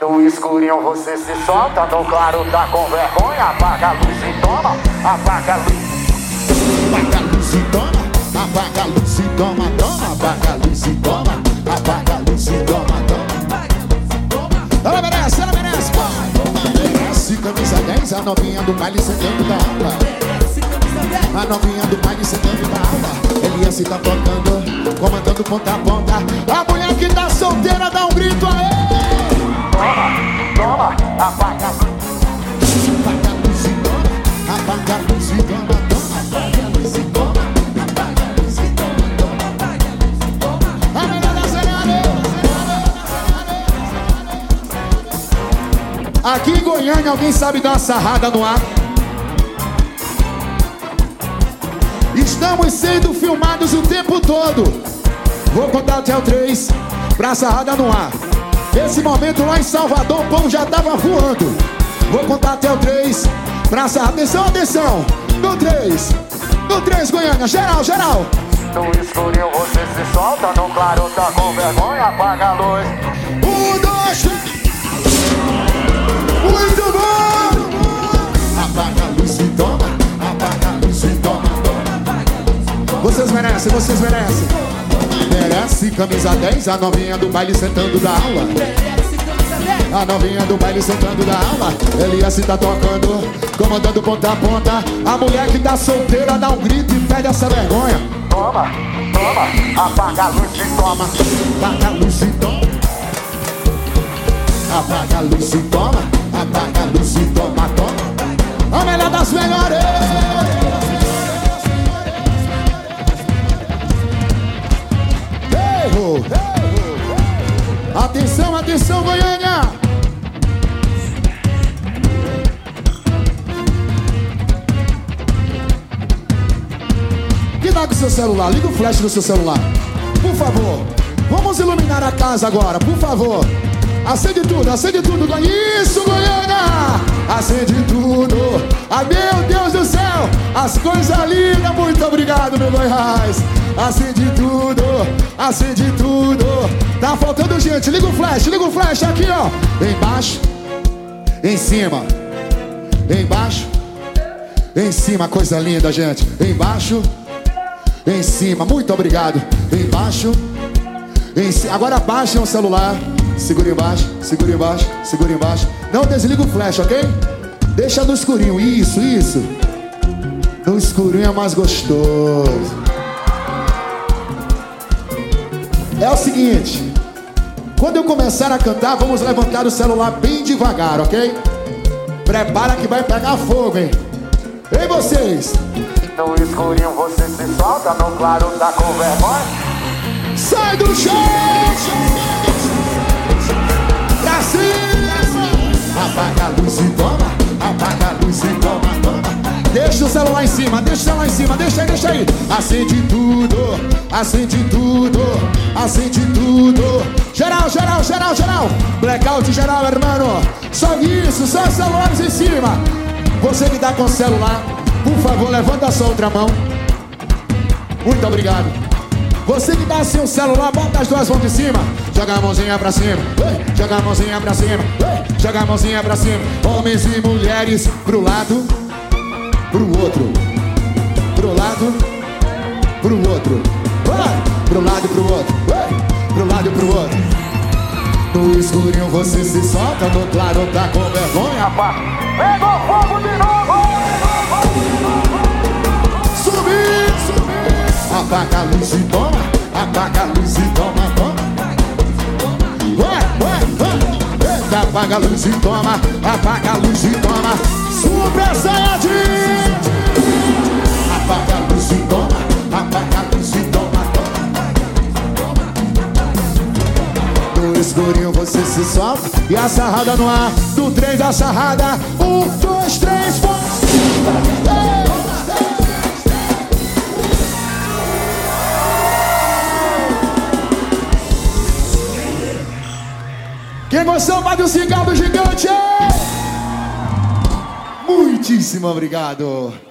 No escurinho você se solta, no claro tá com vergonha. Apaga a luz e toma, apaga a luz. Apaga a luz e toma, apaga a luz e toma, toma, apaga a luz e toma, apaga a luz e toma, toma. Ela merece, ela merece, Merece camisa 10, a novinha do baile sentando da aula. A novinha do baile sentando da aula. Elias tá tocando, comandando ponta a ponta. A mulher que tá solteira dá um grito aí. Apaga a luz. Apaga a luz e toma, apaga a luz toma, toma, a luz e toma, apaga a luz e toma, toma, apaga a luz. Aqui em Goiânia, alguém sabe dar uma sarrada no ar? Estamos sendo filmados o tempo todo. Vou contar até o 3 pra sarrada no ar. Esse momento lá em Salvador, o pão já tava voando. Vou contar até o 3 pra sarrada. Atenção, atenção. No 3. No 3, Goiânia. Geral, geral. No escurinho você se solta, no claro tá com vergonha. Apaga a luz. Um, dois, três. Muito bom! Apaga a luz e toma. Apaga a luz e toma. toma. Vocês merecem, vocês merecem. Merece camisa 10, a novinha do baile sentando da aula. A novinha do baile sentando da aula. Elias tá tocando, comandando ponta a ponta. A mulher que tá solteira dá um grito e pede essa vergonha. Toma, toma, apaga a luz e toma. Apaga a luz e toma. Apaga a luz e toma. Apaga a luz e toma, toma. Atenção, atenção, Goiânia. Que dá com o seu celular? Liga o flash do seu celular. Por favor. Vamos iluminar a casa agora, por favor. Acende tudo, acende tudo. Isso, Goiânia! Acende tudo. Ah, meu Deus do céu! As coisas lindas. Muito obrigado, meu Goiás. Acende tudo, acende tudo. Tá faltando gente. Liga o flash, liga o flash aqui, ó. Embaixo, em cima, embaixo, em cima. Coisa linda, gente. Embaixo, em cima. Muito obrigado. Embaixo. Em ci- Agora baixem o celular. Segura embaixo, segura embaixo, segura embaixo. Não desliga o flash, ok? Deixa no escurinho. Isso, isso. No escurinho é mais gostoso. É o seguinte. Quando eu começar a cantar, vamos levantar o celular bem devagar, ok? Prepara que vai pegar fogo, hein? Ei, vocês! No escurinho você se solta, no claro tá com vergonha. Sai do chão! Pra cima! Apaga a luz e toma, apaga a luz e toma, toma. Deixa o celular em cima, deixa o celular em cima, deixa aí, deixa aí. Acende tudo, acende tudo, acende tudo. Geral, geral, geral, geral. Blackout geral, hermano. Só isso, só celulares em cima. Você que tá com o celular, por favor, levanta sua outra mão. Muito obrigado. Você que tá sem o celular, bota as duas mãos de cima. Joga a mãozinha pra cima. Joga a mãozinha pra cima. Joga a mãozinha pra cima. Homens e mulheres pro lado, pro outro. Pro lado, pro outro. Pro lado e pro outro. Pro lado e pro outro. No escurinho você se solta, no claro tá com vergonha. Apa- Pegou fogo de novo! Subir, subir. Apaga a luz e toma, apaga a luz e toma, toma. Vai, vai. Eita, apaga a luz e toma, apaga a luz e toma. Super Saiyajin. Apaga a luz e toma, apaga a luz e toma. No escurinho você se solta e a sarrada no ar. Do trem da sarrada, um, dois, três, quatro. Quem gostou, bate o cigarro gigante! Muitíssimo obrigado!